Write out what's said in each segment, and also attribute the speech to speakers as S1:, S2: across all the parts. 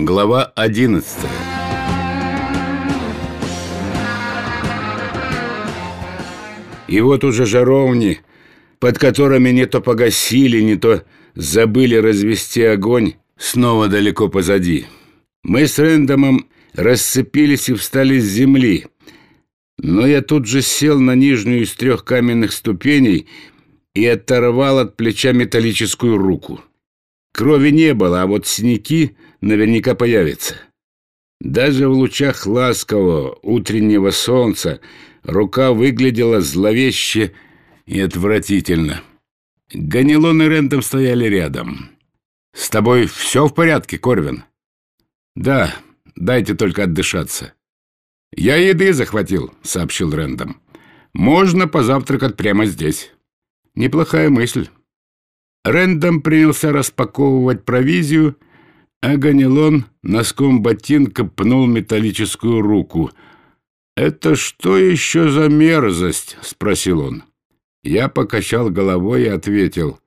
S1: Глава 11 И вот уже жаровни, под которыми не то погасили, не то забыли развести огонь, снова далеко позади. Мы с Рэндомом расцепились и встали с земли, но я тут же сел на нижнюю из трех каменных ступеней и оторвал от плеча металлическую руку. Крови не было, а вот синяки наверняка появятся. Даже в лучах ласкового утреннего солнца рука выглядела зловеще и отвратительно. Ганилон и Рентом стояли рядом. «С тобой все в порядке, Корвин?» «Да, дайте только отдышаться». «Я еды захватил», — сообщил Рэндом. «Можно позавтракать прямо здесь». «Неплохая мысль». Рэндом принялся распаковывать провизию, а Ганилон носком ботинка пнул металлическую руку. «Это что еще за мерзость?» — спросил он. Я покачал головой и ответил.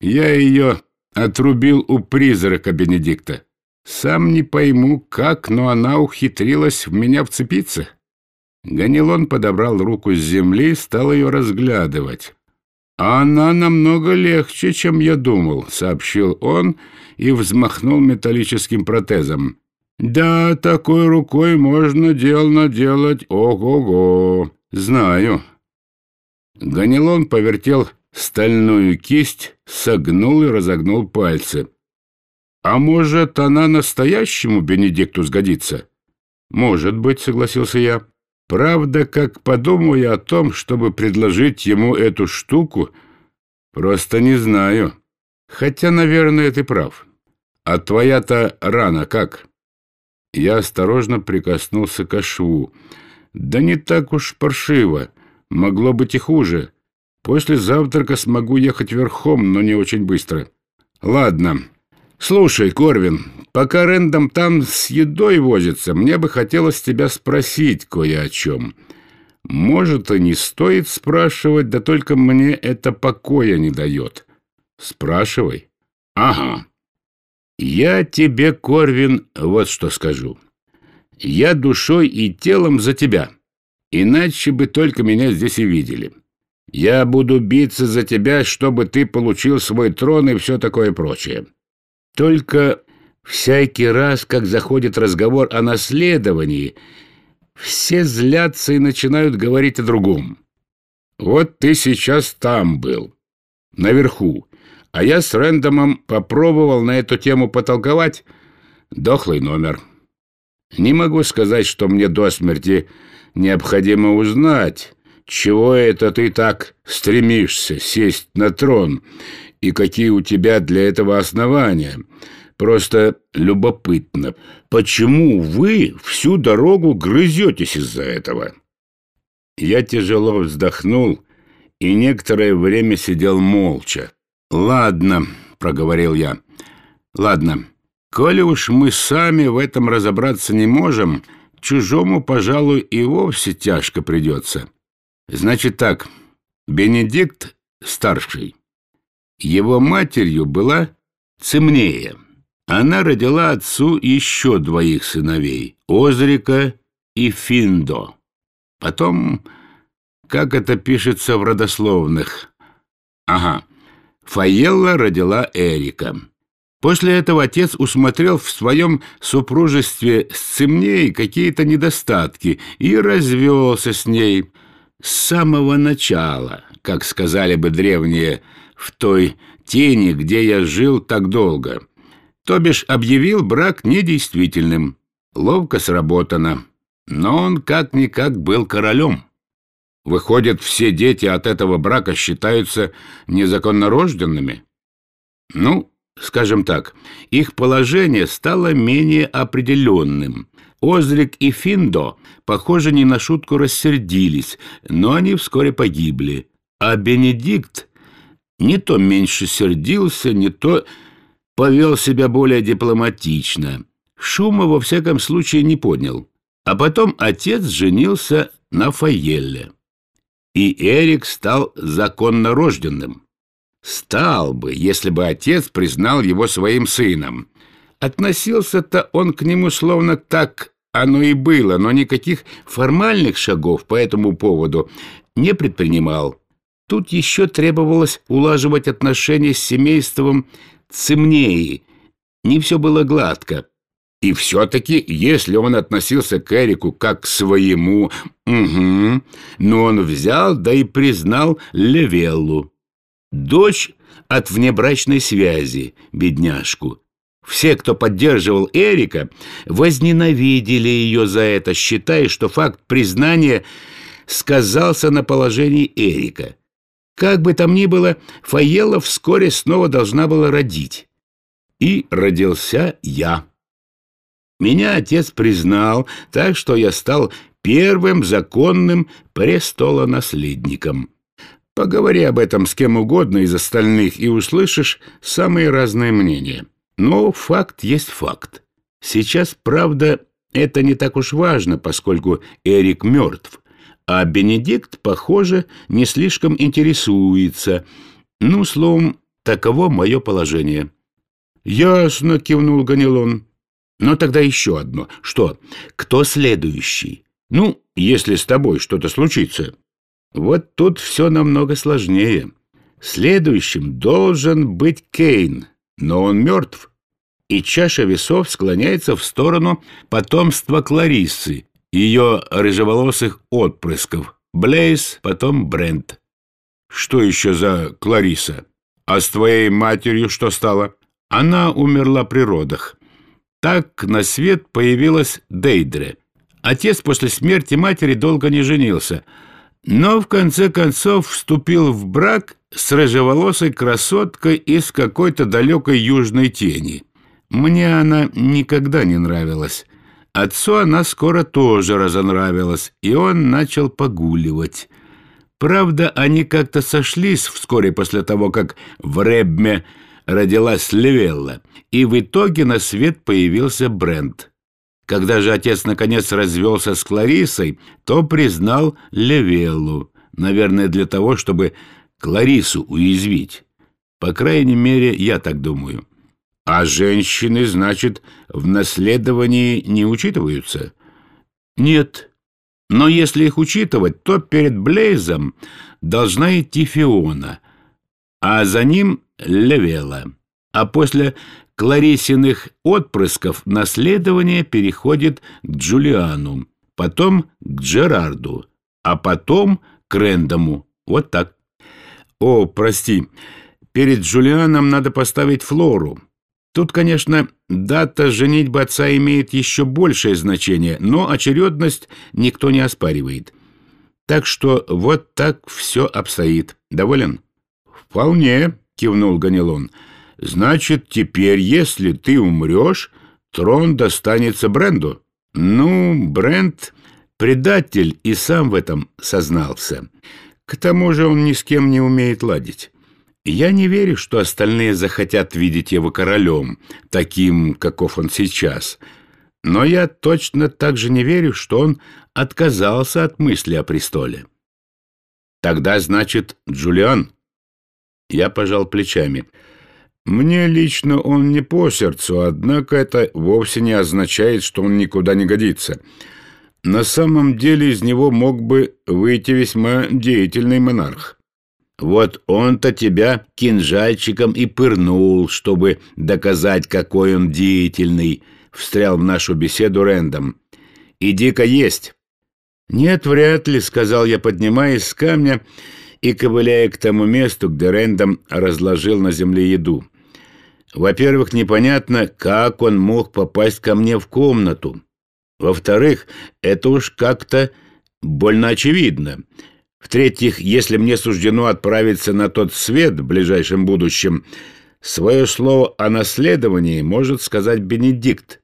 S1: «Я ее отрубил у призрака Бенедикта. Сам не пойму, как, но она ухитрилась в меня вцепиться». Ганилон подобрал руку с земли и стал ее разглядывать. «Она намного легче, чем я думал», — сообщил он и взмахнул металлическим протезом. «Да, такой рукой можно дел наделать ого-го. Знаю». Ганилон повертел стальную кисть, согнул и разогнул пальцы. «А может, она настоящему Бенедикту сгодится?» «Может быть», — согласился я. Правда, как подумаю о том, чтобы предложить ему эту штуку, просто не знаю. Хотя, наверное, ты прав. А твоя-то рана как? Я осторожно прикоснулся к шву. Да не так уж паршиво. Могло быть и хуже. После завтрака смогу ехать верхом, но не очень быстро. Ладно. Слушай, Корвин, Пока Рэндом там с едой возится, мне бы хотелось тебя спросить кое о чем. Может, и не стоит спрашивать, да только мне это покоя не дает. Спрашивай. Ага. Я тебе, Корвин, вот что скажу. Я душой и телом за тебя. Иначе бы только меня здесь и видели. Я буду биться за тебя, чтобы ты получил свой трон и все такое прочее. Только Всякий раз, как заходит разговор о наследовании, все злятся и начинают говорить о другом. Вот ты сейчас там был, наверху, а я с Рэндомом попробовал на эту тему потолковать. Дохлый номер. Не могу сказать, что мне до смерти необходимо узнать, чего это ты так стремишься сесть на трон и какие у тебя для этого основания — Просто любопытно, почему вы всю дорогу грызетесь из-за этого?» Я тяжело вздохнул и некоторое время сидел молча. «Ладно», — проговорил я, — «ладно, коли уж мы сами в этом разобраться не можем, чужому, пожалуй, и вовсе тяжко придется. Значит так, Бенедикт старший, его матерью была Цемнея». Она родила отцу еще двоих сыновей — Озрика и Финдо. Потом, как это пишется в родословных, ага, Фаелла родила Эрика. После этого отец усмотрел в своем супружестве с Цимней какие-то недостатки и развелся с ней с самого начала, как сказали бы древние, в той тени, где я жил так долго — то бишь объявил брак недействительным. Ловко сработано. Но он как-никак был королем. Выходит, все дети от этого брака считаются незаконнорожденными? Ну, скажем так, их положение стало менее определенным. Озрик и Финдо, похоже, не на шутку рассердились, но они вскоре погибли. А Бенедикт не то меньше сердился, не то повел себя более дипломатично. Шума, во всяком случае, не поднял. А потом отец женился на Фаелле. И Эрик стал законно рожденным. Стал бы, если бы отец признал его своим сыном. Относился-то он к нему словно так оно и было, но никаких формальных шагов по этому поводу не предпринимал. Тут еще требовалось улаживать отношения с семейством Цемнеи. Не все было гладко. И все-таки, если он относился к Эрику как к своему, угу, но он взял, да и признал Левеллу. Дочь от внебрачной связи, бедняжку. Все, кто поддерживал Эрика, возненавидели ее за это, считая, что факт признания сказался на положении Эрика. Как бы там ни было, Фаела вскоре снова должна была родить. И родился я. Меня отец признал, так что я стал первым законным престолонаследником. Поговори об этом с кем угодно из остальных, и услышишь самые разные мнения. Но факт есть факт. Сейчас, правда, это не так уж важно, поскольку Эрик мертв, а Бенедикт, похоже, не слишком интересуется. Ну, словом, таково мое положение. «Ясно», — кивнул Ганилон. «Но тогда еще одно. Что? Кто следующий? Ну, если с тобой что-то случится». Вот тут все намного сложнее. Следующим должен быть Кейн, но он мертв, и чаша весов склоняется в сторону потомства Клариссы, ее рыжеволосых отпрысков, Блейз, потом Брент. Что еще за Клариса? А с твоей матерью что стало? Она умерла при родах. Так на свет появилась Дейдре. Отец после смерти матери долго не женился, но в конце концов вступил в брак с рыжеволосой красоткой из какой-то далекой южной тени. Мне она никогда не нравилась. Отцу она скоро тоже разонравилась, и он начал погуливать. Правда, они как-то сошлись вскоре после того, как в Ребме родилась Левелла, и в итоге на свет появился Брент. Когда же отец наконец развелся с Кларисой, то признал Левеллу, наверное, для того, чтобы Кларису уязвить. По крайней мере, я так думаю. А женщины, значит, в наследовании не учитываются? Нет. Но если их учитывать, то перед Блейзом должна идти Фиона, а за ним Левела. А после Кларисиных отпрысков наследование переходит к Джулиану, потом к Джерарду, а потом к Рэндому. Вот так. О, прости, перед Джулианом надо поставить Флору. Тут, конечно, дата женитьбы отца имеет еще большее значение, но очередность никто не оспаривает. Так что вот так все обстоит. Доволен? «Вполне», — кивнул Ганилон. «Значит, теперь, если ты умрешь, трон достанется Бренду». «Ну, Брент предатель и сам в этом сознался. К тому же он ни с кем не умеет ладить». Я не верю, что остальные захотят видеть его королем, таким, каков он сейчас. Но я точно так же не верю, что он отказался от мысли о престоле. Тогда, значит, Джулиан? Я пожал плечами. Мне лично он не по сердцу, однако это вовсе не означает, что он никуда не годится. На самом деле из него мог бы выйти весьма деятельный монарх. Вот он-то тебя кинжальчиком и пырнул, чтобы доказать, какой он деятельный, — встрял в нашу беседу Рэндом. Иди-ка есть. Нет, вряд ли, — сказал я, поднимаясь с камня и ковыляя к тому месту, где Рэндом разложил на земле еду. Во-первых, непонятно, как он мог попасть ко мне в комнату. Во-вторых, это уж как-то больно очевидно. В-третьих, если мне суждено отправиться на тот свет в ближайшем будущем, свое слово о наследовании может сказать Бенедикт.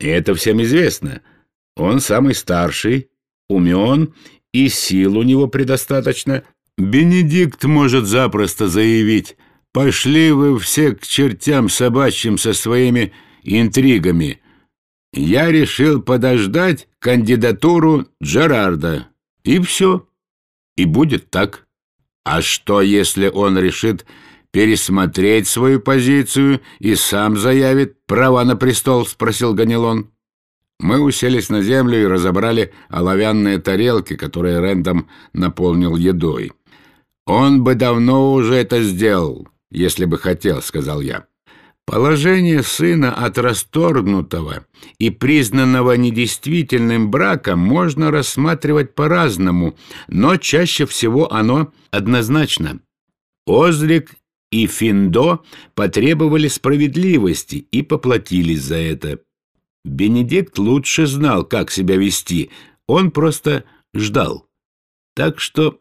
S1: И это всем известно. Он самый старший, умен, и сил у него предостаточно. Бенедикт может запросто заявить «Пошли вы все к чертям собачьим со своими интригами». Я решил подождать кандидатуру Джерарда. И все. И будет так. А что, если он решит пересмотреть свою позицию и сам заявит права на престол?» — спросил Ганилон. Мы уселись на землю и разобрали оловянные тарелки, которые Рэндом наполнил едой. «Он бы давно уже это сделал, если бы хотел», — сказал я. Положение сына от расторгнутого и признанного недействительным брака можно рассматривать по-разному, но чаще всего оно однозначно. Озрик и Финдо потребовали справедливости и поплатились за это. Бенедикт лучше знал, как себя вести, он просто ждал. Так что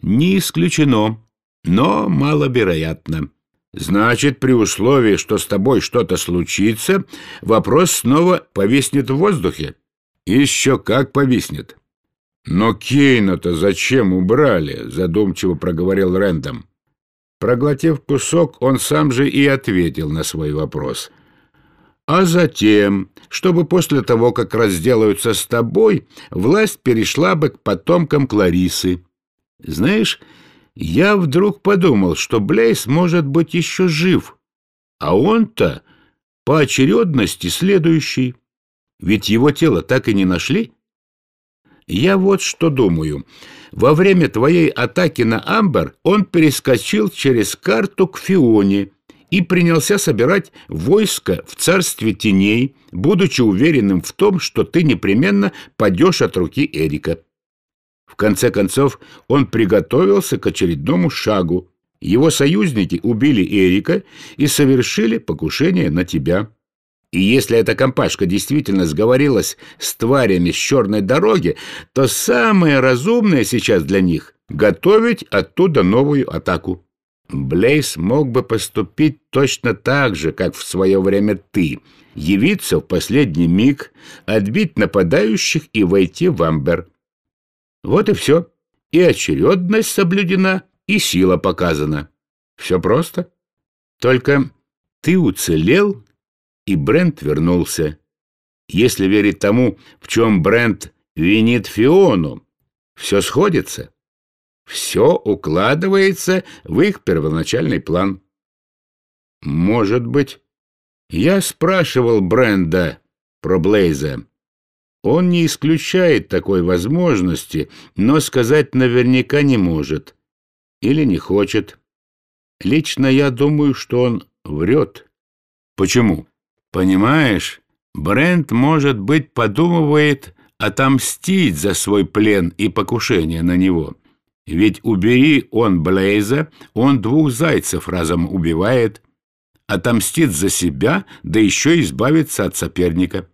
S1: не исключено, но маловероятно. Значит, при условии, что с тобой что-то случится, вопрос снова повиснет в воздухе. Еще как повиснет. Но Кейна-то зачем убрали? Задумчиво проговорил Рэндом. Проглотив кусок, он сам же и ответил на свой вопрос. А затем, чтобы после того, как разделаются с тобой, власть перешла бы к потомкам Кларисы. Знаешь, я вдруг подумал, что Блейс может быть еще жив, а он-то по очередности следующий. Ведь его тело так и не нашли. Я вот что думаю. Во время твоей атаки на Амбер он перескочил через карту к Фионе и принялся собирать войско в царстве теней, будучи уверенным в том, что ты непременно падешь от руки Эрика. В конце концов, он приготовился к очередному шагу. Его союзники убили Эрика и совершили покушение на тебя. И если эта компашка действительно сговорилась с тварями с черной дороги, то самое разумное сейчас для них — готовить оттуда новую атаку. Блейс мог бы поступить точно так же, как в свое время ты, явиться в последний миг, отбить нападающих и войти в Амбер. Вот и все. И очередность соблюдена, и сила показана. Все просто. Только ты уцелел, и Брент вернулся. Если верить тому, в чем Брент винит Фиону, все сходится. Все укладывается в их первоначальный план. Может быть, я спрашивал Бренда про Блейза. Он не исключает такой возможности, но сказать наверняка не может. Или не хочет. Лично я думаю, что он врет. Почему? Понимаешь, Брент, может быть, подумывает отомстить за свой плен и покушение на него. Ведь убери он Блейза, он двух зайцев разом убивает, отомстит за себя, да еще избавится от соперника.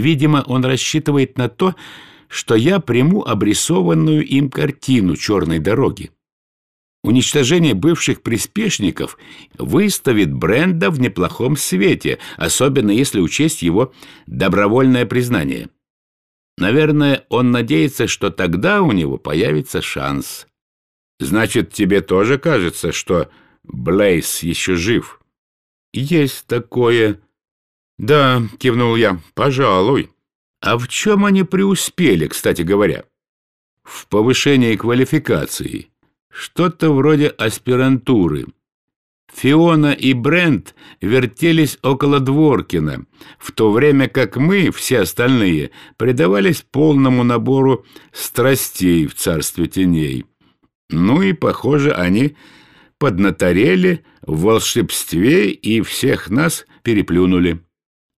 S1: Видимо, он рассчитывает на то, что я приму обрисованную им картину черной дороги. Уничтожение бывших приспешников выставит Бренда в неплохом свете, особенно если учесть его добровольное признание. Наверное, он надеется, что тогда у него появится шанс. Значит, тебе тоже кажется, что Блейс еще жив? Есть такое, «Да», — кивнул я, — «пожалуй». А в чем они преуспели, кстати говоря? В повышении квалификации. Что-то вроде аспирантуры. Фиона и Брент вертелись около Дворкина, в то время как мы, все остальные, предавались полному набору страстей в царстве теней. Ну и, похоже, они поднаторели в волшебстве и всех нас переплюнули.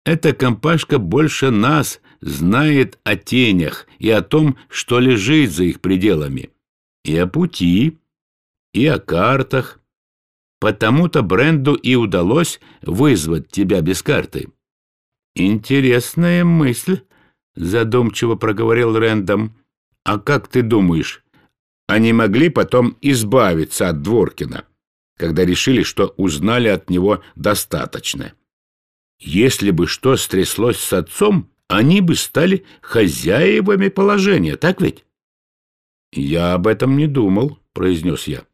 S1: Эта компашка больше нас знает о тенях и о том, что лежит за их пределами, и о пути, и о картах. Потому-то Бренду и удалось вызвать тебя без карты. Интересная мысль, задумчиво проговорил Рэндом. А как ты думаешь, они могли потом избавиться от Дворкина, когда решили, что узнали от него достаточно? Если бы что стряслось с отцом, они бы стали хозяевами положения, так ведь? «Я об этом не думал», — произнес я.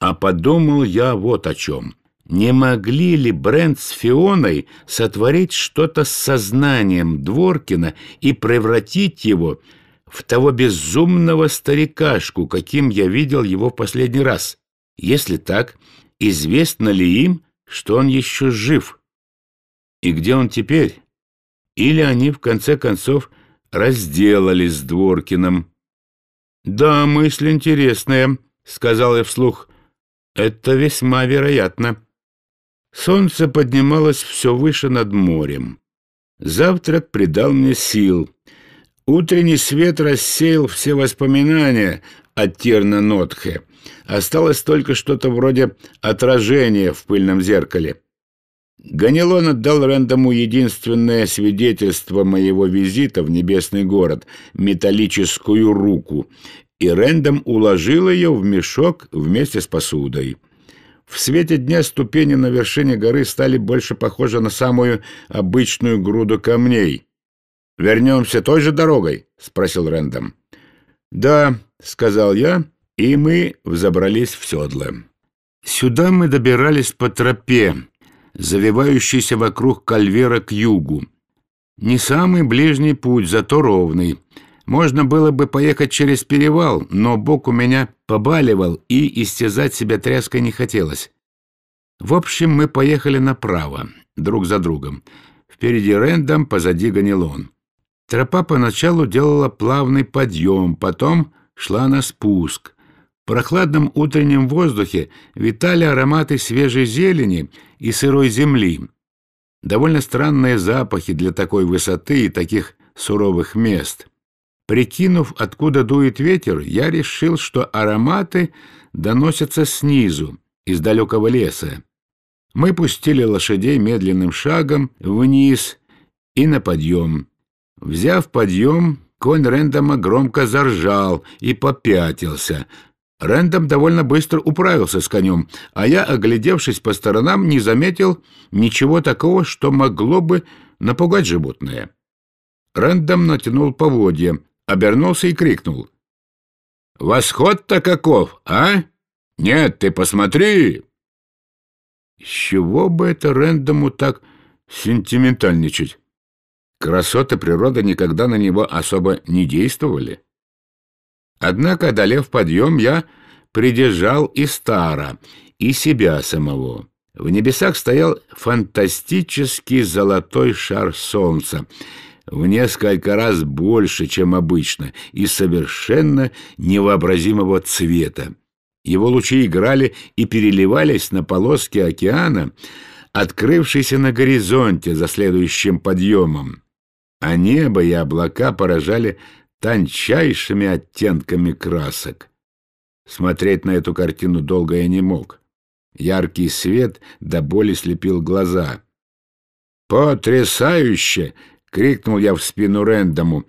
S1: «А подумал я вот о чем. Не могли ли Брент с Фионой сотворить что-то с сознанием Дворкина и превратить его в того безумного старикашку, каким я видел его в последний раз? Если так, известно ли им, что он еще жив? И где он теперь? Или они, в конце концов, разделались с Дворкиным? «Да, мысль интересная», — сказал я вслух. «Это весьма вероятно». Солнце поднималось все выше над морем. Завтрак придал мне сил. Утренний свет рассеял все воспоминания о Тирна-Нотхе. Осталось только что-то вроде отражения в пыльном зеркале. Ганилон отдал Рэндому единственное свидетельство моего визита в небесный город — металлическую руку, и Рэндом уложил ее в мешок вместе с посудой. В свете дня ступени на вершине горы стали больше похожи на самую обычную груду камней. «Вернемся той же дорогой?» — спросил Рэндом. «Да», — сказал я, и мы взобрались в седло. Сюда мы добирались по тропе, завивающейся вокруг кальвера к югу. Не самый ближний путь, зато ровный. Можно было бы поехать через перевал, но бок у меня побаливал, и истязать себя тряской не хотелось. В общем, мы поехали направо, друг за другом. Впереди Рэндом, позади Ганилон. Тропа поначалу делала плавный подъем, потом шла на спуск. Прохладном утреннем воздухе витали ароматы свежей зелени и сырой земли. Довольно странные запахи для такой высоты и таких суровых мест. Прикинув, откуда дует ветер, я решил, что ароматы доносятся снизу, из далекого леса. Мы пустили лошадей медленным шагом вниз и на подъем. Взяв подъем, конь Рэндома громко заржал и попятился. Рэндом довольно быстро управился с конем, а я, оглядевшись по сторонам, не заметил ничего такого, что могло бы напугать животное. Рэндом натянул поводья, обернулся и крикнул. «Восход-то каков, а? Нет, ты посмотри!» С чего бы это Рэндому так сентиментальничать? Красоты природы никогда на него особо не действовали. Однако, одолев подъем, я придержал и Стара, и себя самого. В небесах стоял фантастический золотой шар солнца — в несколько раз больше, чем обычно, и совершенно невообразимого цвета. Его лучи играли и переливались на полоске океана, открывшейся на горизонте за следующим подъемом. А небо и облака поражали тончайшими оттенками красок. Смотреть на эту картину долго я не мог. Яркий свет до боли слепил глаза. «Потрясающе!» — крикнул я в спину Рэндому,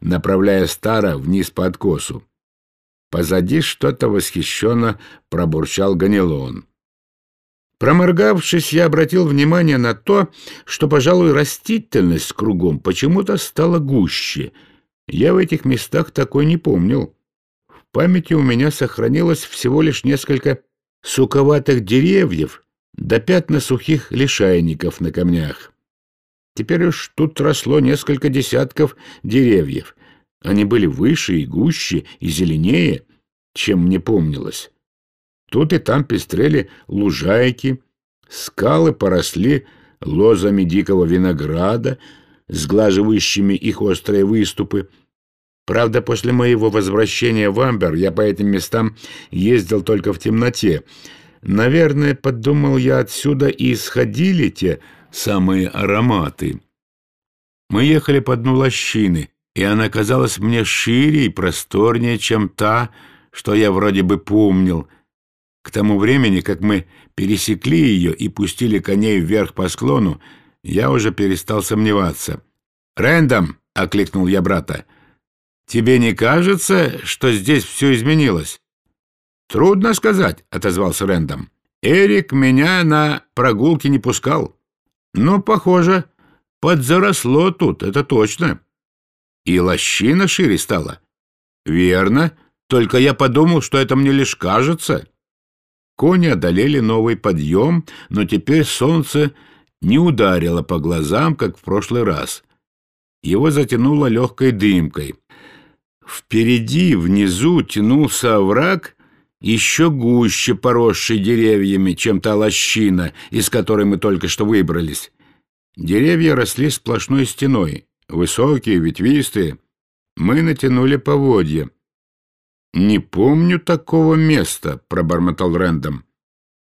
S1: направляя Стара вниз по откосу. Позади что-то восхищенно пробурчал Ганилон. Проморгавшись, я обратил внимание на то, что, пожалуй, растительность кругом почему-то стала гуще. Я в этих местах такой не помнил. В памяти у меня сохранилось всего лишь несколько суковатых деревьев да пятна сухих лишайников на камнях. Теперь уж тут росло несколько десятков деревьев. Они были выше и гуще и зеленее, чем мне помнилось. Тут и там пестрели лужайки, скалы поросли лозами дикого винограда, сглаживающими их острые выступы. Правда, после моего возвращения в Амбер я по этим местам ездил только в темноте. Наверное, подумал я, отсюда и исходили те самые ароматы. Мы ехали по дну лощины, и она казалась мне шире и просторнее, чем та, что я вроде бы помнил. К тому времени, как мы пересекли ее и пустили коней вверх по склону, я уже перестал сомневаться. «Рэндом!» — окликнул я брата. «Тебе не кажется, что здесь все изменилось?» «Трудно сказать», — отозвался Рэндом. «Эрик меня на прогулки не пускал». Но, похоже, подзаросло тут, это точно. И лощина шире стала. Верно, только я подумал, что это мне лишь кажется. Кони одолели новый подъем, но теперь солнце не ударило по глазам, как в прошлый раз. Его затянуло легкой дымкой. Впереди, внизу, тянулся овраг, еще гуще поросший деревьями, чем та лощина, из которой мы только что выбрались. Деревья росли сплошной стеной, высокие, ветвистые. Мы натянули поводья. «Не помню такого места», — пробормотал Рэндом.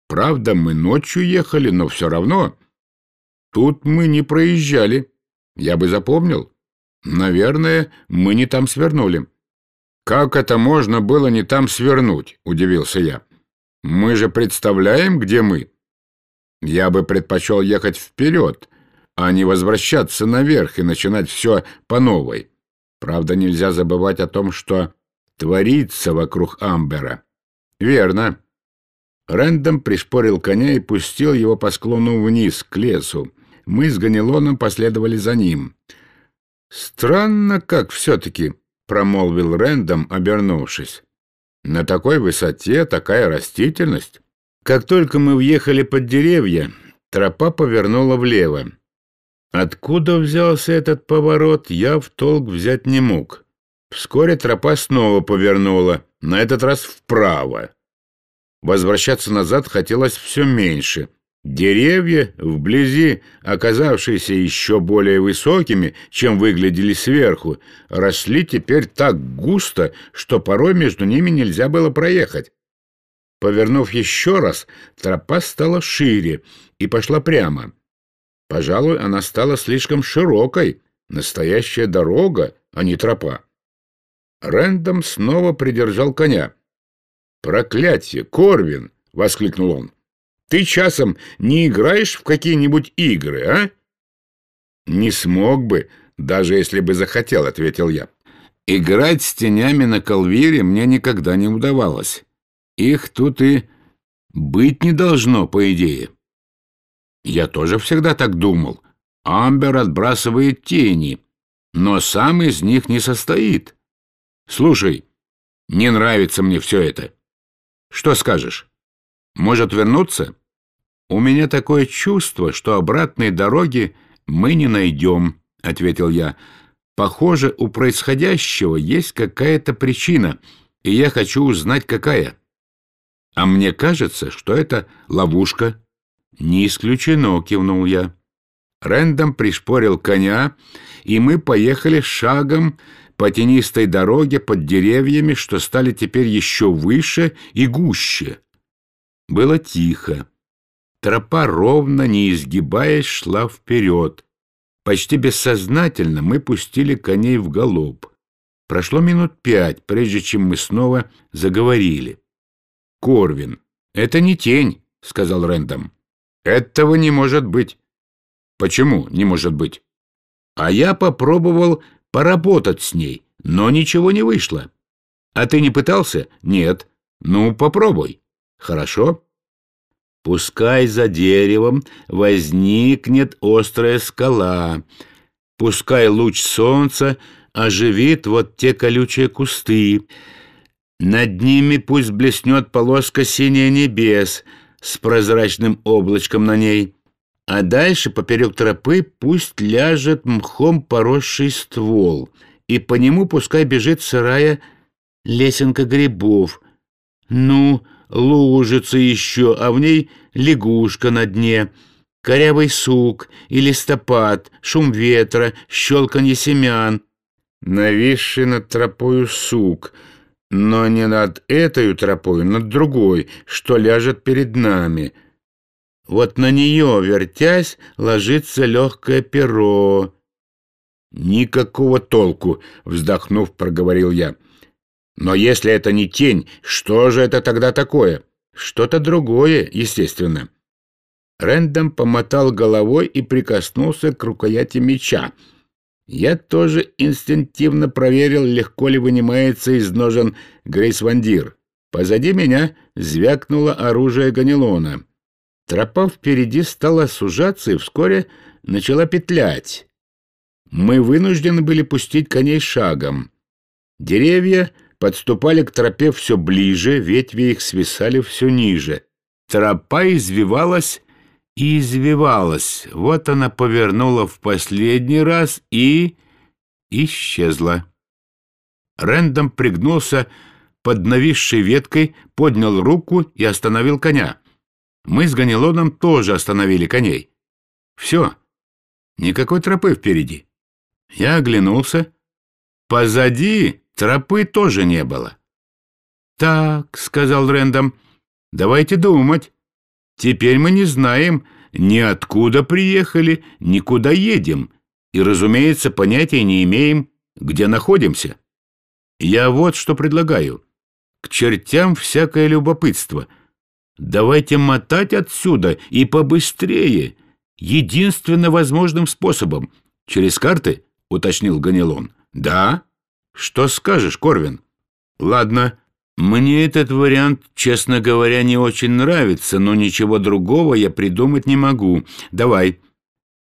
S1: «Правда, мы ночью ехали, но все равно. Тут мы не проезжали. Я бы запомнил. Наверное, мы не там свернули». «Как это можно было не там свернуть?» — удивился я. «Мы же представляем, где мы». «Я бы предпочел ехать вперед, а не возвращаться наверх и начинать все по новой. Правда, нельзя забывать о том, что творится вокруг Амбера». «Верно». Рэндом пришпорил коня и пустил его по склону вниз, к лесу. Мы с Ганилоном последовали за ним. «Странно как все-таки», промолвил Рэндом, обернувшись. «На такой высоте такая растительность». Как только мы въехали под деревья, тропа повернула влево. Откуда взялся этот поворот, я в толк взять не мог. Вскоре тропа снова повернула, на этот раз вправо. Возвращаться назад хотелось все меньше — Деревья, вблизи оказавшиеся еще более высокими, чем выглядели сверху, росли теперь так густо, что порой между ними нельзя было проехать. Повернув еще раз, тропа стала шире и пошла прямо. Пожалуй, она стала слишком широкой, настоящая дорога, а не тропа. Рэндом снова придержал коня. «Проклятие, Корвин!» — воскликнул он. Ты часом не играешь в какие-нибудь игры, а? Не смог бы, даже если бы захотел, ответил я. Играть с тенями на колвире мне никогда не удавалось. Их тут и быть не должно, по идее. Я тоже всегда так думал. Амбер отбрасывает тени, но сам из них не состоит. Слушай, не нравится мне все это. Что скажешь? Может вернуться? У меня такое чувство, что обратной дороги мы не найдем, ответил я. Похоже, у происходящего есть какая-то причина, и я хочу узнать, какая. А мне кажется, что это ловушка. Не исключено, кивнул я. Рэндом пришпорил коня, и мы поехали шагом по тенистой дороге под деревьями, что стали теперь еще выше и гуще. Было тихо. Тропа ровно, не изгибаясь, шла вперед. Почти бессознательно мы пустили коней в галоп. Прошло минут пять, прежде чем мы снова заговорили. «Корвин, это не тень», — сказал Рэндом. «Этого не может быть». «Почему не может быть?» «А я попробовал поработать с ней, но ничего не вышло». «А ты не пытался?» «Нет». «Ну, попробуй». Хорошо? Пускай за деревом возникнет острая скала. Пускай луч солнца оживит вот те колючие кусты. Над ними пусть блеснет полоска синяя небес с прозрачным облачком на ней. А дальше поперек тропы пусть ляжет мхом поросший ствол, и по нему пускай бежит сырая лесенка грибов. Ну, лужица еще, а в ней лягушка на дне, корявый сук и листопад, шум ветра, щелканье семян. Нависший над тропою сук, но не над этой тропой, над другой, что ляжет перед нами. Вот на нее, вертясь, ложится легкое перо. «Никакого толку!» — вздохнув, проговорил я. Но если это не тень, что же это тогда такое? Что-то другое, естественно. Рэндом помотал головой и прикоснулся к рукояти меча. Я тоже инстинктивно проверил, легко ли вынимается из ножен Грейс Вандир. Позади меня звякнуло оружие Ганилона. Тропа впереди стала сужаться и вскоре начала петлять. Мы вынуждены были пустить коней шагом. Деревья подступали к тропе все ближе, ветви их свисали все ниже. Тропа извивалась и извивалась. Вот она повернула в последний раз и исчезла. Рэндом пригнулся под нависшей веткой, поднял руку и остановил коня. Мы с Ганилоном тоже остановили коней. Все, никакой тропы впереди. Я оглянулся. Позади тропы тоже не было. «Так», — сказал Рэндом, — «давайте думать. Теперь мы не знаем, ни откуда приехали, ни куда едем, и, разумеется, понятия не имеем, где находимся. Я вот что предлагаю. К чертям всякое любопытство. Давайте мотать отсюда и побыстрее, единственно возможным способом. Через карты?» — уточнил Ганилон. «Да? Что скажешь, Корвин?» «Ладно, мне этот вариант, честно говоря, не очень нравится, но ничего другого я придумать не могу. Давай».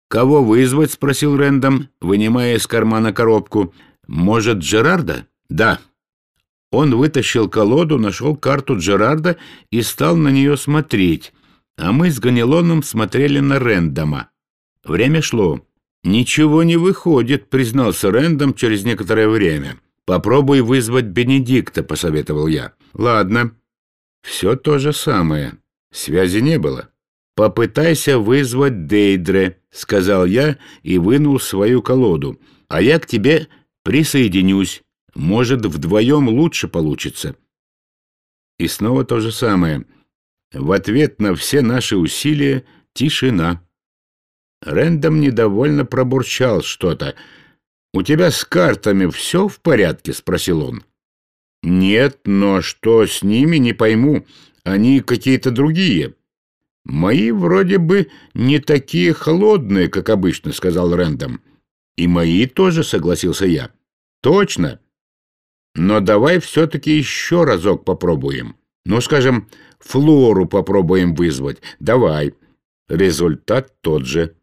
S1: «Кого вызвать?» — спросил Рэндом, вынимая из кармана коробку. «Может, Джерарда?» «Да». Он вытащил колоду, нашел карту Джерарда и стал на нее смотреть, а мы с Ганилоном смотрели на Рэндома. Время шло. «Ничего не выходит», — признался Рэндом через некоторое время. «Попробуй вызвать Бенедикта», — посоветовал я. «Ладно». «Все то же самое. Связи не было». «Попытайся вызвать Дейдре», — сказал я и вынул свою колоду. «А я к тебе присоединюсь. Может, вдвоем лучше получится». И снова то же самое. В ответ на все наши усилия — тишина. Рэндом недовольно пробурчал что-то — «У тебя с картами все в порядке?» — спросил он. «Нет, но что с ними, не пойму. Они какие-то другие». «Мои вроде бы не такие холодные, как обычно», — сказал Рэндом. «И мои тоже», — согласился я. «Точно. Но давай все-таки еще разок попробуем. Ну, скажем, Флору попробуем вызвать. Давай». Результат тот же.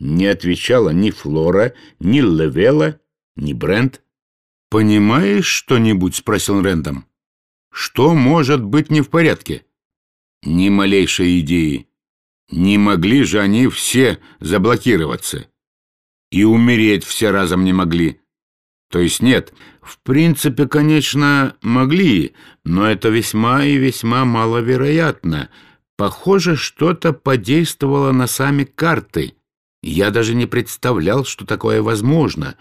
S1: Не отвечала ни Флора, ни Левела, ни Брент. «Понимаешь что-нибудь?» — спросил Рэндом. «Что может быть не в порядке?» «Ни малейшей идеи. Не могли же они все заблокироваться. И умереть все разом не могли. То есть нет, в принципе, конечно, могли, но это весьма и весьма маловероятно. Похоже, что-то подействовало на сами карты». Я даже не представлял, что такое возможно.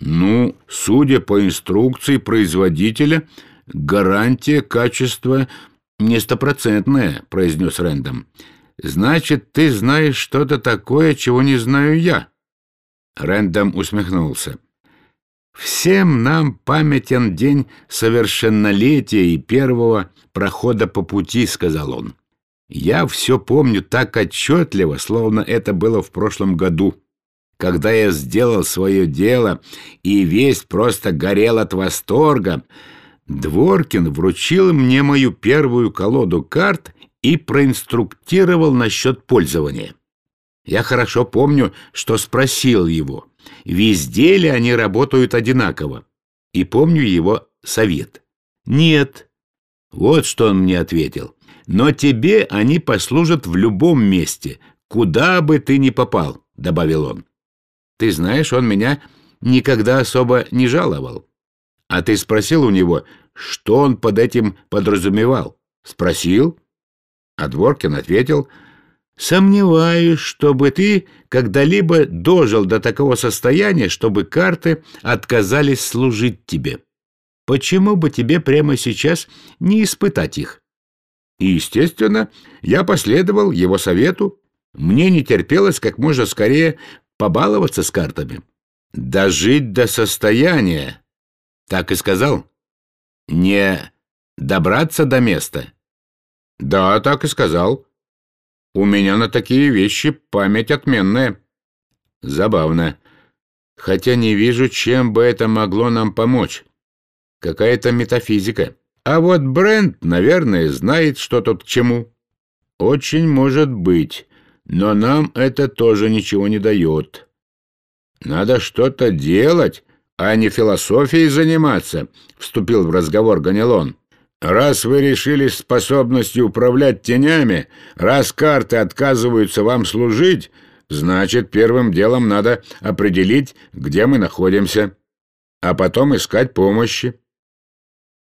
S1: Ну, судя по инструкции производителя, гарантия качества не стопроцентная, произнес Рэндом. Значит, ты знаешь что-то такое, чего не знаю я. Рэндом усмехнулся. Всем нам памятен день совершеннолетия и первого прохода по пути, сказал он. Я все помню так отчетливо, словно это было в прошлом году, когда я сделал свое дело и весь просто горел от восторга. Дворкин вручил мне мою первую колоду карт и проинструктировал насчет пользования. Я хорошо помню, что спросил его, везде ли они работают одинаково, и помню его совет. «Нет». Вот что он мне ответил но тебе они послужат в любом месте, куда бы ты ни попал», — добавил он. «Ты знаешь, он меня никогда особо не жаловал. А ты спросил у него, что он под этим подразумевал? Спросил?» А Дворкин ответил, «Сомневаюсь, чтобы ты когда-либо дожил до такого состояния, чтобы карты отказались служить тебе. Почему бы тебе прямо сейчас не испытать их?» И, естественно, я последовал его совету. Мне не терпелось как можно скорее побаловаться с картами. Дожить до состояния. Так и сказал. Не добраться до места. Да, так и сказал. У меня на такие вещи память отменная. Забавно. Хотя не вижу, чем бы это могло нам помочь. Какая-то метафизика. А вот Брент, наверное, знает, что тут к чему. Очень может быть, но нам это тоже ничего не дает. Надо что-то делать, а не философией заниматься, вступил в разговор Ганелон. Раз вы решили способностью управлять тенями, раз карты отказываются вам служить, значит, первым делом надо определить, где мы находимся, а потом искать помощи.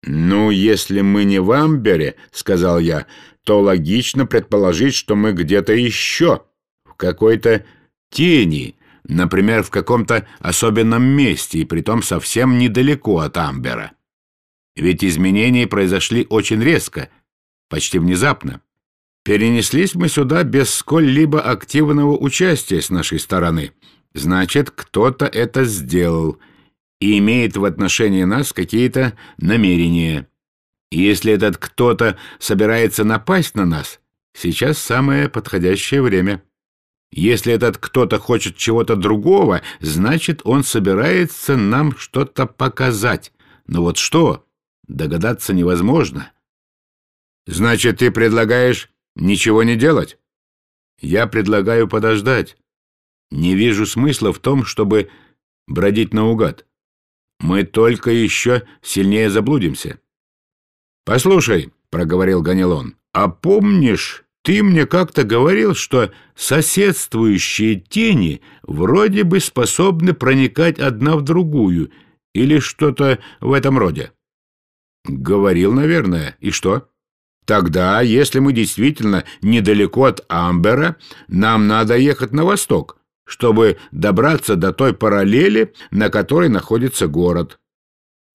S1: «Ну, если мы не в Амбере, — сказал я, — то логично предположить, что мы где-то еще, в какой-то тени, например, в каком-то особенном месте, и притом совсем недалеко от Амбера. Ведь изменения произошли очень резко, почти внезапно. Перенеслись мы сюда без сколь-либо активного участия с нашей стороны. Значит, кто-то это сделал и имеет в отношении нас какие-то намерения. Если этот кто-то собирается напасть на нас, сейчас самое подходящее время. Если этот кто-то хочет чего-то другого, значит, он собирается нам что-то показать. Но вот что, догадаться невозможно. Значит, ты предлагаешь ничего не делать? Я предлагаю подождать. Не вижу смысла в том, чтобы бродить наугад. Мы только еще сильнее заблудимся. «Послушай», — проговорил Ганилон, — «а помнишь, ты мне как-то говорил, что соседствующие тени вроде бы способны проникать одна в другую или что-то в этом роде?» «Говорил, наверное. И что?» «Тогда, если мы действительно недалеко от Амбера, нам надо ехать на восток, чтобы добраться до той параллели, на которой находится город.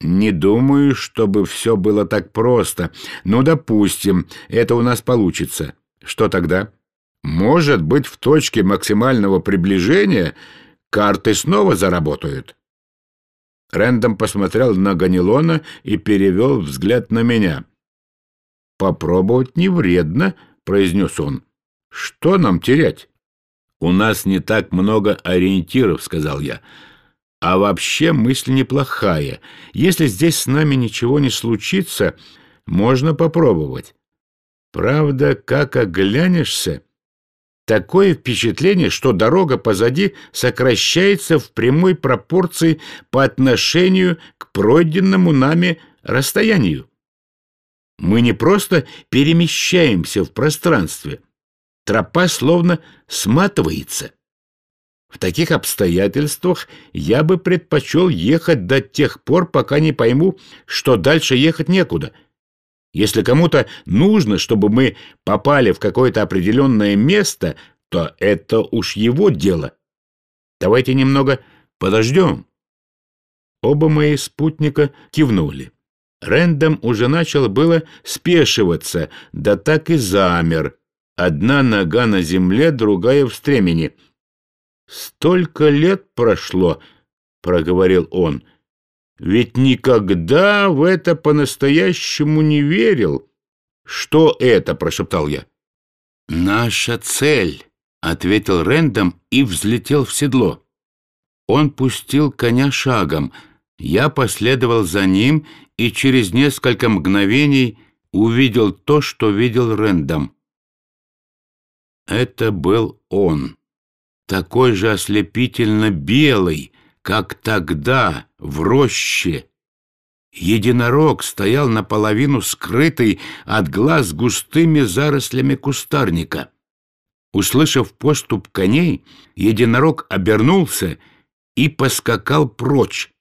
S1: Не думаю, чтобы все было так просто. Ну, допустим, это у нас получится. Что тогда? Может быть, в точке максимального приближения карты снова заработают. Рэндом посмотрел на Ганилона и перевел взгляд на меня. «Попробовать не вредно», — произнес он. «Что нам терять?» «У нас не так много ориентиров», — сказал я. «А вообще мысль неплохая. Если здесь с нами ничего не случится, можно попробовать. Правда, как оглянешься, такое впечатление, что дорога позади сокращается в прямой пропорции по отношению к пройденному нами расстоянию. Мы не просто перемещаемся в пространстве, тропа словно сматывается. В таких обстоятельствах я бы предпочел ехать до тех пор, пока не пойму, что дальше ехать некуда. Если кому-то нужно, чтобы мы попали в какое-то определенное место, то это уж его дело. Давайте немного подождем. Оба мои спутника кивнули. Рэндом уже начал было спешиваться, да так и замер — Одна нога на земле, другая в стремени. «Столько лет прошло», — проговорил он, — «ведь никогда в это по-настоящему не верил». «Что это?» — прошептал я. «Наша цель», — ответил Рэндом и взлетел в седло. Он пустил коня шагом. Я последовал за ним и через несколько мгновений увидел то, что видел Рэндом. Это был он, такой же ослепительно белый, как тогда в роще. Единорог стоял наполовину скрытый от глаз густыми зарослями кустарника. Услышав поступ коней, единорог обернулся и поскакал прочь,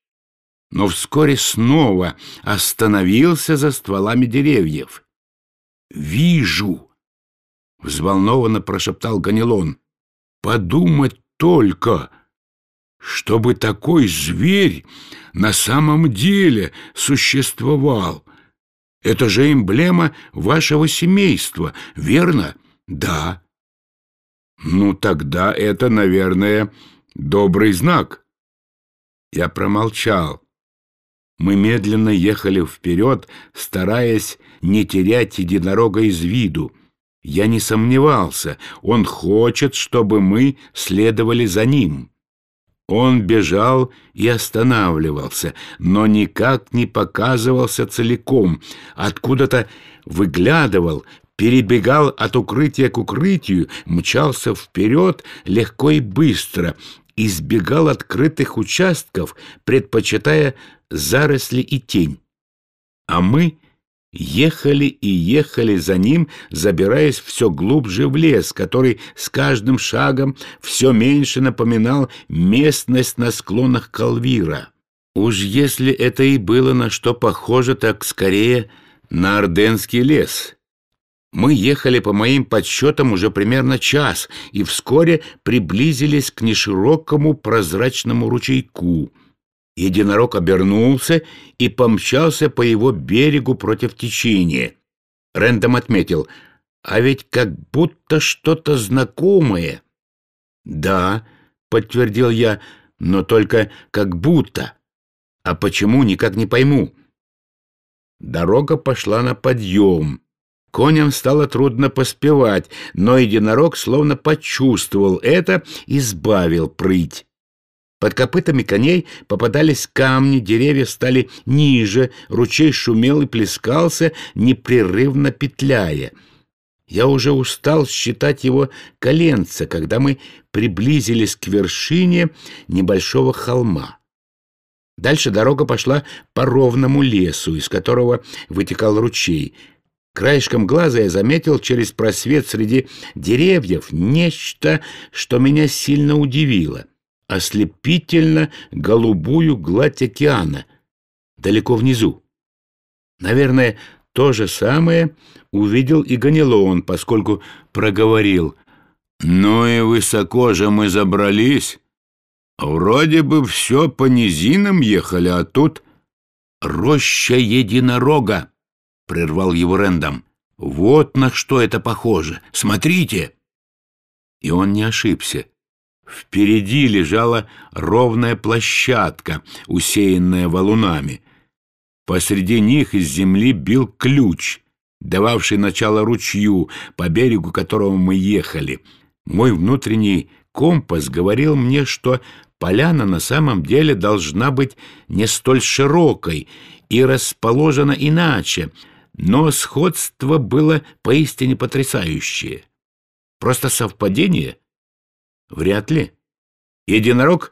S1: но вскоре снова остановился за стволами деревьев. «Вижу!» Взволнованно прошептал Ганилон. Подумать только, чтобы такой зверь на самом деле существовал. Это же эмблема вашего семейства, верно? Да. Ну, тогда это, наверное, добрый знак. Я промолчал. Мы медленно ехали вперед, стараясь не терять единорога из виду. Я не сомневался, он хочет, чтобы мы следовали за ним. Он бежал и останавливался, но никак не показывался целиком, откуда-то выглядывал, перебегал от укрытия к укрытию, мчался вперед легко и быстро, избегал открытых участков, предпочитая заросли и тень. А мы ехали и ехали за ним, забираясь все глубже в лес, который с каждым шагом все меньше напоминал местность на склонах Калвира. Уж если это и было на что похоже, так скорее на Орденский лес. Мы ехали, по моим подсчетам, уже примерно час и вскоре приблизились к неширокому прозрачному ручейку. Единорог обернулся и помчался по его берегу против течения. Рэндом отметил, а ведь как будто что-то знакомое. «Да», — подтвердил я, — «но только как будто». А почему, никак не пойму. Дорога пошла на подъем. Коням стало трудно поспевать, но единорог словно почувствовал это и сбавил прыть. Под копытами коней попадались камни, деревья стали ниже, ручей шумел и плескался, непрерывно петляя. Я уже устал считать его коленца, когда мы приблизились к вершине небольшого холма. Дальше дорога пошла по ровному лесу, из которого вытекал ручей. Краешком глаза я заметил через просвет среди деревьев нечто, что меня сильно удивило. Ослепительно голубую гладь океана, далеко внизу. Наверное, то же самое увидел и Ганилон, поскольку проговорил. «Ну и высоко же мы забрались». Вроде бы все по низинам ехали, а тут роща единорога, — прервал его Рэндом. Вот на что это похоже. Смотрите. И он не ошибся. Впереди лежала ровная площадка, усеянная валунами. Посреди них из земли бил ключ, дававший начало ручью, по берегу которого мы ехали. Мой внутренний компас говорил мне, что поляна на самом деле должна быть не столь широкой и расположена иначе, но сходство было поистине потрясающее. Просто совпадение? Вряд ли. Единорог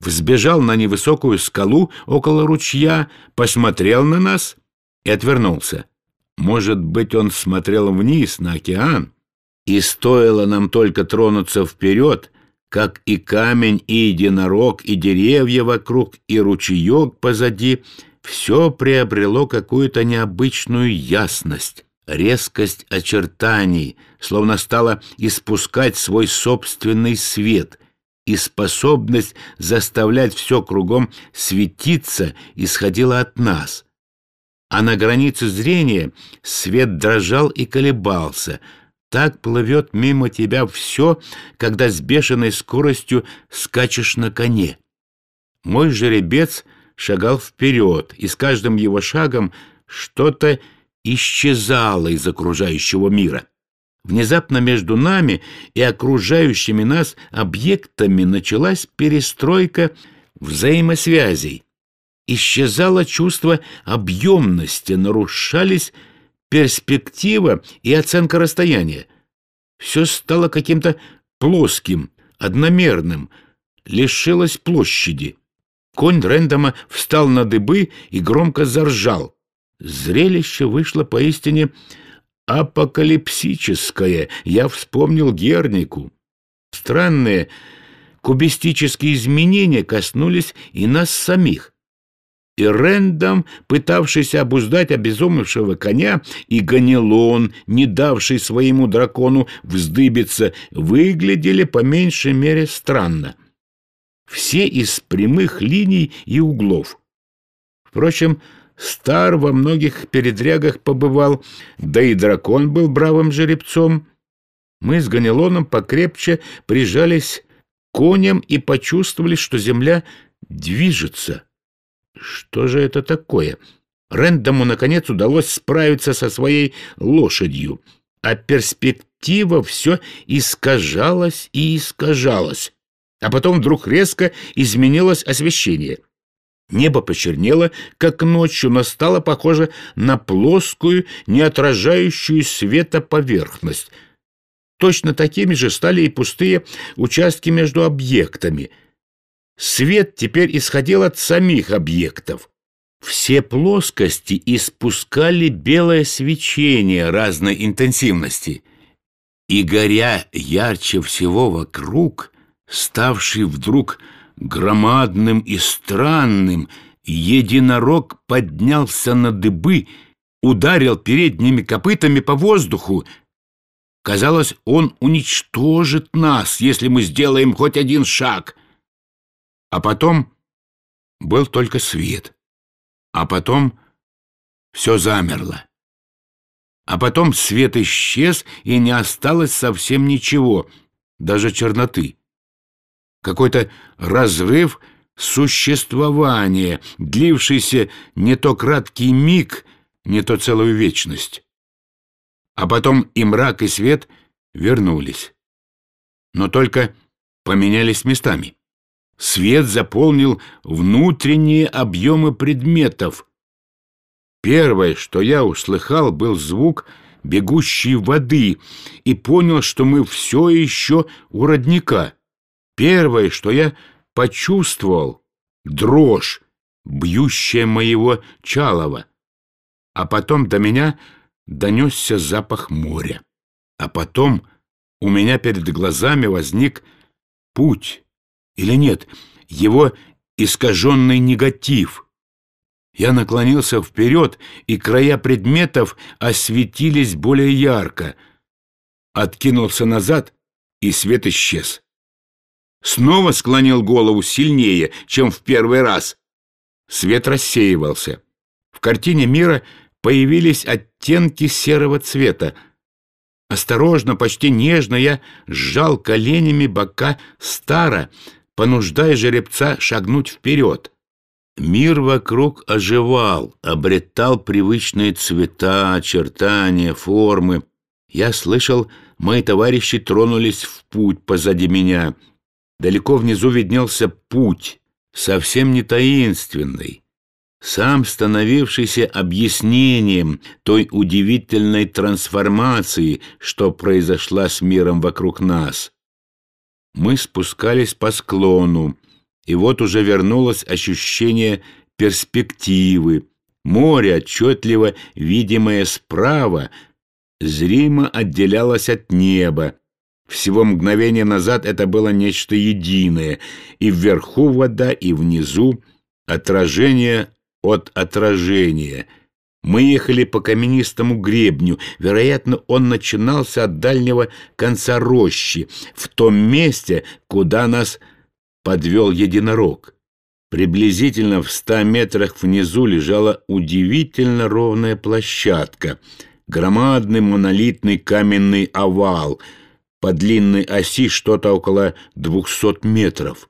S1: взбежал на невысокую скалу около ручья, посмотрел на нас и отвернулся. Может быть, он смотрел вниз на океан, и стоило нам только тронуться вперед, как и камень, и единорог, и деревья вокруг, и ручеек позади, все приобрело какую-то необычную ясность, резкость очертаний, словно стало испускать свой собственный свет, и способность заставлять все кругом светиться исходила от нас. А на границе зрения свет дрожал и колебался — так плывет мимо тебя все, когда с бешеной скоростью скачешь на коне. Мой жеребец шагал вперед, и с каждым его шагом что-то исчезало из окружающего мира. Внезапно между нами и окружающими нас объектами началась перестройка взаимосвязей. Исчезало чувство объемности, нарушались перспектива и оценка расстояния. Все стало каким-то плоским, одномерным, лишилось площади. Конь Рэндома встал на дыбы и громко заржал. Зрелище вышло поистине апокалипсическое. Я вспомнил Гернику. Странные кубистические изменения коснулись и нас самих и Рэндом, пытавшийся обуздать обезумевшего коня, и Ганилон, не давший своему дракону вздыбиться, выглядели по меньшей мере странно. Все из прямых линий и углов. Впрочем, Стар во многих передрягах побывал, да и дракон был бравым жеребцом. Мы с Ганилоном покрепче прижались коням и почувствовали, что земля движется. Что же это такое? Рэндому, наконец, удалось справиться со своей лошадью, а перспектива все искажалась и искажалась. А потом вдруг резко изменилось освещение. Небо почернело, как ночью, но стало похоже на плоскую, не отражающую света поверхность. Точно такими же стали и пустые участки между объектами — Свет теперь исходил от самих объектов. Все плоскости испускали белое свечение разной интенсивности. И горя ярче всего вокруг, ставший вдруг громадным и странным, единорог поднялся на дыбы, ударил передними копытами по воздуху. Казалось, он уничтожит нас, если мы сделаем хоть один шаг. А потом был только свет. А потом все замерло. А потом свет исчез, и не осталось совсем ничего, даже черноты. Какой-то разрыв существования, длившийся не то краткий миг, не то целую вечность. А потом и мрак, и свет вернулись. Но только поменялись местами. Свет заполнил внутренние объемы предметов. Первое, что я услыхал, был звук бегущей воды и понял, что мы все еще у родника. Первое, что я почувствовал, дрожь, бьющая моего чалова. А потом до меня донесся запах моря. А потом у меня перед глазами возник путь, или нет, его искаженный негатив. Я наклонился вперед, и края предметов осветились более ярко. Откинулся назад, и свет исчез. Снова склонил голову сильнее, чем в первый раз. Свет рассеивался. В картине мира появились оттенки серого цвета. Осторожно, почти нежно я сжал коленями бока стара, понуждая жеребца шагнуть вперед. Мир вокруг оживал, обретал привычные цвета, очертания, формы. Я слышал, мои товарищи тронулись в путь позади меня. Далеко внизу виднелся путь, совсем не таинственный, сам становившийся объяснением той удивительной трансформации, что произошла с миром вокруг нас. Мы спускались по склону, и вот уже вернулось ощущение перспективы. Море, отчетливо видимое справа, зримо отделялось от неба. Всего мгновение назад это было нечто единое, и вверху вода, и внизу отражение от отражения — мы ехали по каменистому гребню. Вероятно, он начинался от дальнего конца рощи, в том месте, куда нас подвел единорог. Приблизительно в ста метрах внизу лежала удивительно ровная площадка, громадный монолитный каменный овал, по длинной оси что-то около двухсот метров.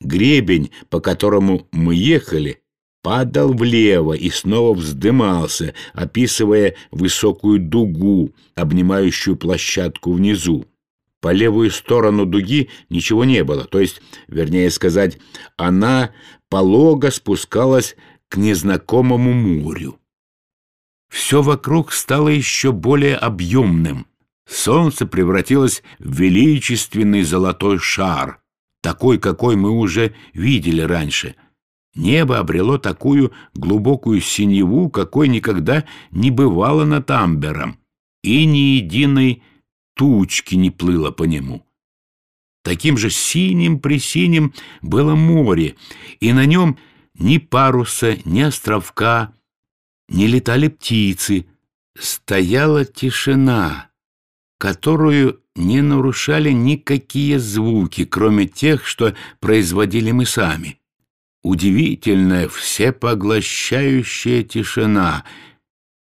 S1: Гребень, по которому мы ехали, падал влево и снова вздымался, описывая высокую дугу, обнимающую площадку внизу. По левую сторону дуги ничего не было, то есть, вернее сказать, она полого спускалась к незнакомому морю. Все вокруг стало еще более объемным. Солнце превратилось в величественный золотой шар, такой, какой мы уже видели раньше — Небо обрело такую глубокую синеву, какой никогда не бывало над Амбером, и ни единой тучки не плыло по нему. Таким же синим-пресиним было море, и на нем ни паруса, ни островка, не летали птицы. Стояла тишина, которую не нарушали никакие звуки, кроме тех, что производили мы сами удивительная, всепоглощающая тишина.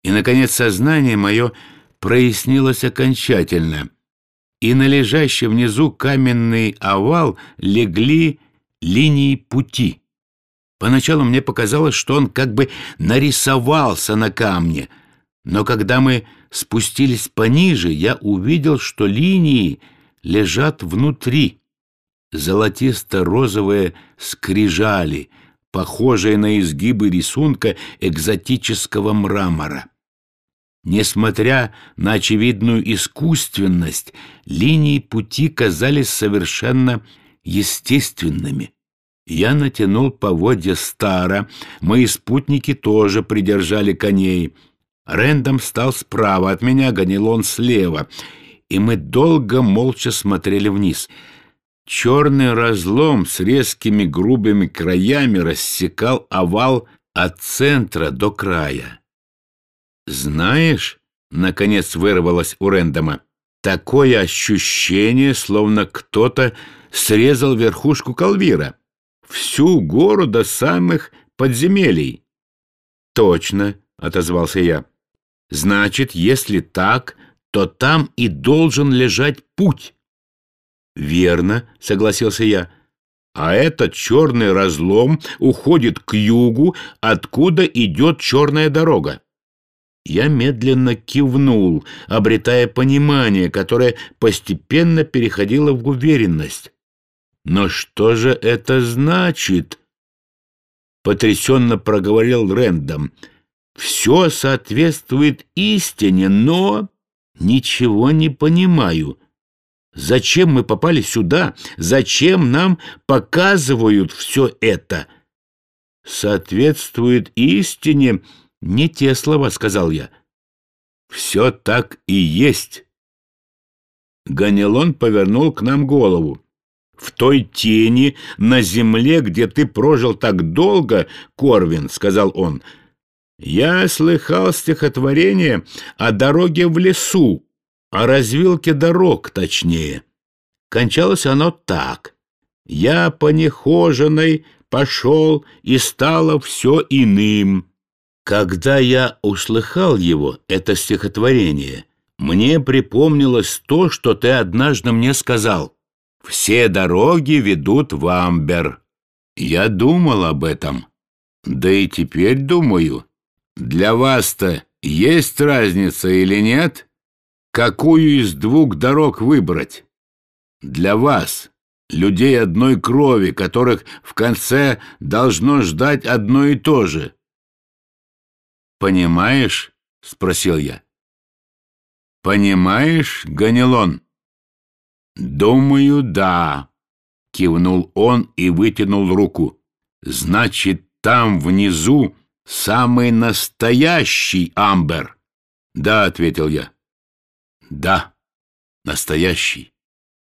S1: И, наконец, сознание мое прояснилось окончательно, и на лежащий внизу каменный овал легли линии пути. Поначалу мне показалось, что он как бы нарисовался на камне, но когда мы спустились пониже, я увидел, что линии лежат внутри золотисто-розовые скрижали, похожие на изгибы рисунка экзотического мрамора. Несмотря на очевидную искусственность, линии пути казались совершенно естественными. Я натянул поводья стара, мои спутники тоже придержали коней. Рэндом стал справа от меня, Ганилон слева, и мы долго молча смотрели вниз — Черный разлом с резкими грубыми краями рассекал овал от центра до края. «Знаешь», — наконец вырвалось у Рэндома, «такое ощущение, словно кто-то срезал верхушку Калвира, всю гору до самых подземелий». «Точно», — отозвался я. «Значит, если так, то там и должен лежать путь». «Верно», — согласился я. «А этот черный разлом уходит к югу, откуда идет черная дорога». Я медленно кивнул, обретая понимание, которое постепенно переходило в уверенность. «Но что же это значит?» Потрясенно проговорил Рэндом. «Все соответствует истине, но...» «Ничего не понимаю». Зачем мы попали сюда? Зачем нам показывают все это? Соответствует истине не те слова, сказал я. Все так и есть. Ганелон повернул к нам голову. В той тени на земле, где ты прожил так долго, Корвин, сказал он, я слыхал стихотворение о дороге в лесу, о развилке дорог, точнее. Кончалось оно так. Я по нехоженной пошел, и стало все иным. Когда я услыхал его, это стихотворение, мне припомнилось то, что ты однажды мне сказал. «Все дороги ведут в Амбер». Я думал об этом. Да и теперь думаю. Для вас-то есть разница или нет?» Какую из двух дорог выбрать? Для вас, людей одной крови, которых в конце должно ждать одно и то же. «Понимаешь?» — спросил я. «Понимаешь, Ганилон?» «Думаю, да», — кивнул он и вытянул руку. «Значит, там внизу самый настоящий Амбер?» «Да», — ответил я. Да, настоящий.